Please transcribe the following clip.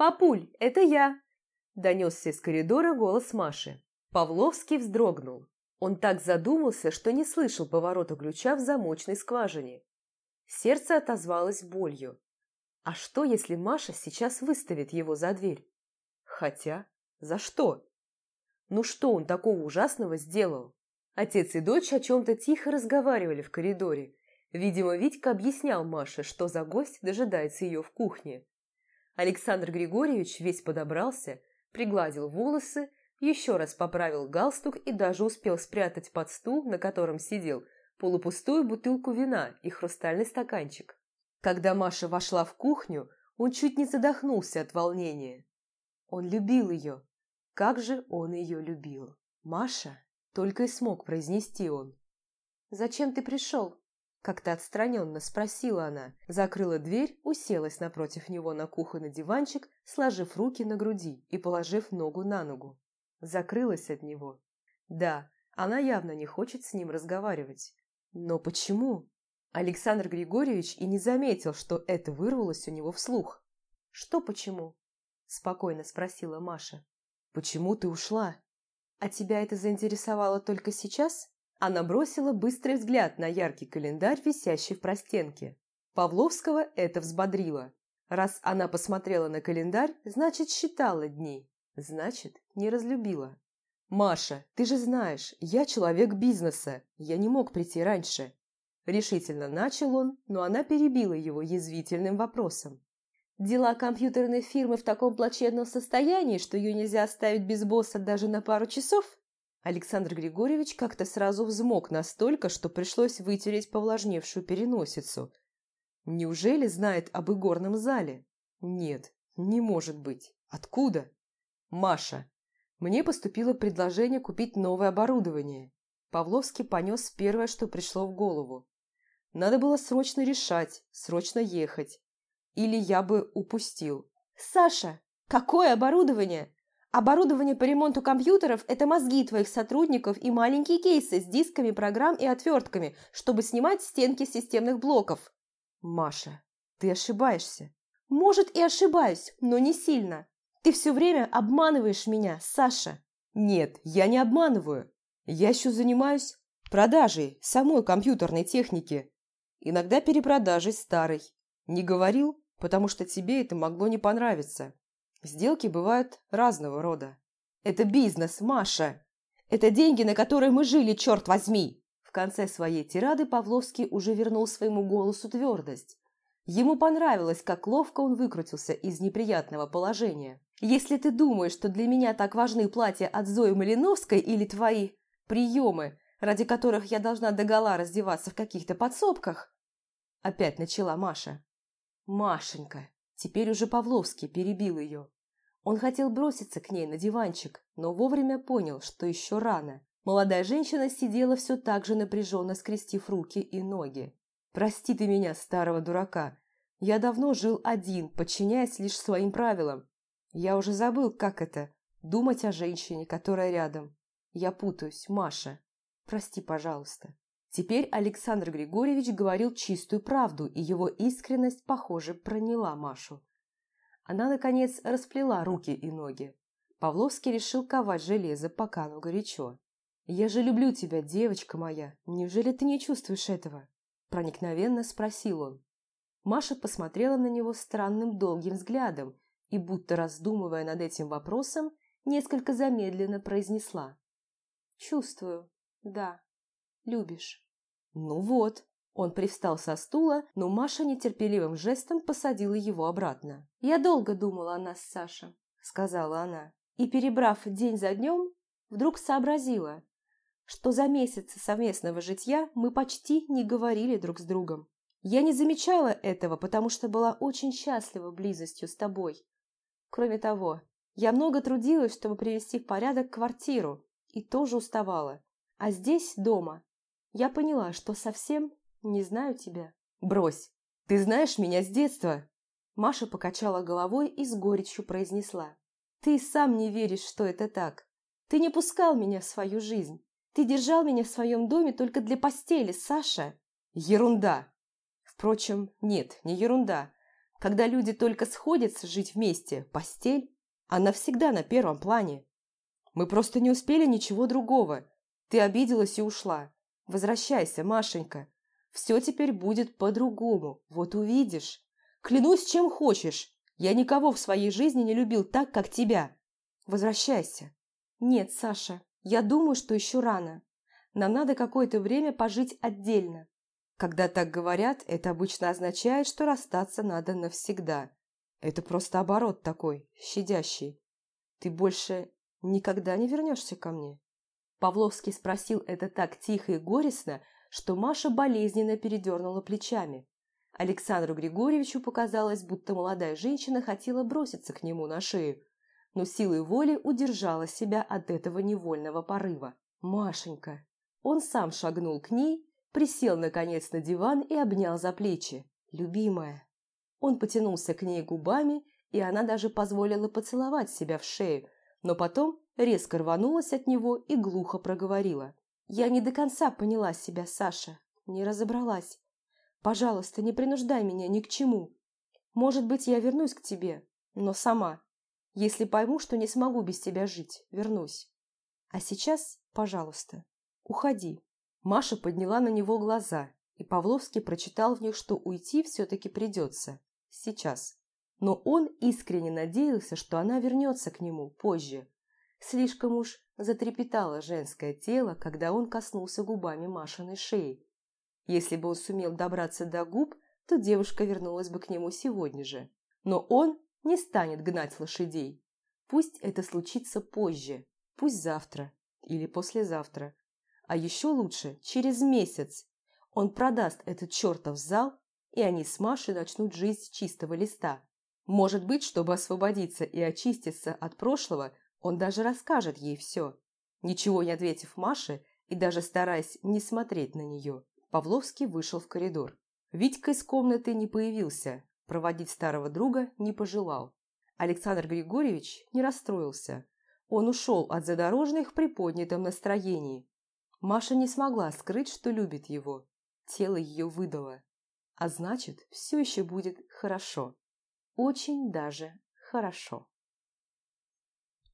«Папуль, это я!» Донесся из коридора голос Маши. Павловский вздрогнул. Он так задумался, что не слышал поворота ключа в замочной скважине. Сердце отозвалось болью. А что, если Маша сейчас выставит его за дверь? Хотя, за что? Ну что он такого ужасного сделал? Отец и дочь о чем-то тихо разговаривали в коридоре. Видимо, Витька объяснял Маше, что за гость дожидается ее в кухне. Александр Григорьевич весь подобрался, пригладил волосы, еще раз поправил галстук и даже успел спрятать под стул, на котором сидел, полупустую бутылку вина и хрустальный стаканчик. Когда Маша вошла в кухню, он чуть не задохнулся от волнения. Он любил ее. Как же он ее любил. Маша только и смог произнести он. «Зачем ты пришел?» Как-то отстраненно спросила она, закрыла дверь, уселась напротив него на кухонный диванчик, сложив руки на груди и положив ногу на ногу. Закрылась от него. Да, она явно не хочет с ним разговаривать. Но почему? Александр Григорьевич и не заметил, что это вырвалось у него вслух. «Что почему?» – спокойно спросила Маша. «Почему ты ушла?» «А тебя это заинтересовало только сейчас?» Она бросила быстрый взгляд на яркий календарь, висящий в простенке. Павловского это взбодрило. Раз она посмотрела на календарь, значит, считала дни. Значит, не разлюбила. «Маша, ты же знаешь, я человек бизнеса. Я не мог прийти раньше». Решительно начал он, но она перебила его язвительным вопросом. «Дела компьютерной фирмы в таком плачевном состоянии, что ее нельзя оставить без босса даже на пару часов?» Александр Григорьевич как-то сразу взмок настолько, что пришлось вытереть повлажневшую переносицу. Неужели знает об игорном зале? Нет, не может быть. Откуда? Маша. Мне поступило предложение купить новое оборудование. Павловский понес первое, что пришло в голову. Надо было срочно решать, срочно ехать. Или я бы упустил. «Саша, какое оборудование? Оборудование по ремонту компьютеров – это мозги твоих сотрудников и маленькие кейсы с дисками, программ и отвертками, чтобы снимать стенки системных блоков. Маша, ты ошибаешься. Может, и ошибаюсь, но не сильно. Ты все время обманываешь меня, Саша. Нет, я не обманываю. Я еще занимаюсь продажей самой компьютерной техники. Иногда перепродажей старой. Не говорил, потому что тебе это могло не понравиться. Сделки бывают разного рода. Это бизнес, Маша. Это деньги, на которые мы жили, черт возьми. В конце своей тирады Павловский уже вернул своему голосу твердость. Ему понравилось, как ловко он выкрутился из неприятного положения. «Если ты думаешь, что для меня так важны платья от Зои Малиновской или твои приемы, ради которых я должна догола раздеваться в каких-то подсобках?» Опять начала Маша. «Машенька, Теперь уже Павловский перебил ее. Он хотел броситься к ней на диванчик, но вовремя понял, что еще рано. Молодая женщина сидела все так же напряженно, скрестив руки и ноги. «Прости ты меня, старого дурака. Я давно жил один, подчиняясь лишь своим правилам. Я уже забыл, как это – думать о женщине, которая рядом. Я путаюсь, Маша. Прости, пожалуйста». Теперь Александр Григорьевич говорил чистую правду, и его искренность, похоже, проняла Машу. Она, наконец, расплела руки и ноги. Павловский решил ковать железо, пока оно горячо. «Я же люблю тебя, девочка моя. Неужели ты не чувствуешь этого?» Проникновенно спросил он. Маша посмотрела на него странным долгим взглядом и, будто раздумывая над этим вопросом, несколько замедленно произнесла. «Чувствую, да» любишь». «Ну вот». Он привстал со стула, но Маша нетерпеливым жестом посадила его обратно. «Я долго думала о нас с Сашей», — сказала она. И, перебрав день за днем, вдруг сообразила, что за месяцы совместного житья мы почти не говорили друг с другом. Я не замечала этого, потому что была очень счастлива близостью с тобой. Кроме того, я много трудилась, чтобы привести в порядок квартиру, и тоже уставала. А здесь, дома, я поняла, что совсем не знаю тебя. Брось, ты знаешь меня с детства. Маша покачала головой и с горечью произнесла. Ты сам не веришь, что это так. Ты не пускал меня в свою жизнь. Ты держал меня в своем доме только для постели, Саша. Ерунда. Впрочем, нет, не ерунда. Когда люди только сходятся жить вместе, постель, она всегда на первом плане. Мы просто не успели ничего другого. Ты обиделась и ушла. Возвращайся, Машенька. Все теперь будет по-другому, вот увидишь. Клянусь, чем хочешь. Я никого в своей жизни не любил так, как тебя. Возвращайся. Нет, Саша, я думаю, что еще рано. Нам надо какое-то время пожить отдельно. Когда так говорят, это обычно означает, что расстаться надо навсегда. Это просто оборот такой, щадящий. Ты больше никогда не вернешься ко мне? Павловский спросил это так тихо и горестно, что Маша болезненно передернула плечами. Александру Григорьевичу показалось, будто молодая женщина хотела броситься к нему на шею, но силой воли удержала себя от этого невольного порыва. «Машенька!» Он сам шагнул к ней, присел, наконец, на диван и обнял за плечи. «Любимая!» Он потянулся к ней губами, и она даже позволила поцеловать себя в шею, но потом резко рванулась от него и глухо проговорила. «Я не до конца поняла себя, Саша, не разобралась. Пожалуйста, не принуждай меня ни к чему. Может быть, я вернусь к тебе, но сама. Если пойму, что не смогу без тебя жить, вернусь. А сейчас, пожалуйста, уходи». Маша подняла на него глаза, и Павловский прочитал в них, что уйти все-таки придется. Сейчас. Но он искренне надеялся, что она вернется к нему позже. Слишком уж затрепетало женское тело, когда он коснулся губами Машиной шеи. Если бы он сумел добраться до губ, то девушка вернулась бы к нему сегодня же. Но он не станет гнать лошадей. Пусть это случится позже, пусть завтра или послезавтра. А еще лучше через месяц. Он продаст этот чертов зал, и они с Машей начнут жизнь с чистого листа. Может быть, чтобы освободиться и очиститься от прошлого, он даже расскажет ей все. Ничего не ответив Маше и даже стараясь не смотреть на нее, Павловский вышел в коридор. Витька из комнаты не появился, проводить старого друга не пожелал. Александр Григорьевич не расстроился. Он ушел от задорожных в приподнятом настроении. Маша не смогла скрыть, что любит его. Тело ее выдало. А значит, все еще будет хорошо. Очень даже хорошо.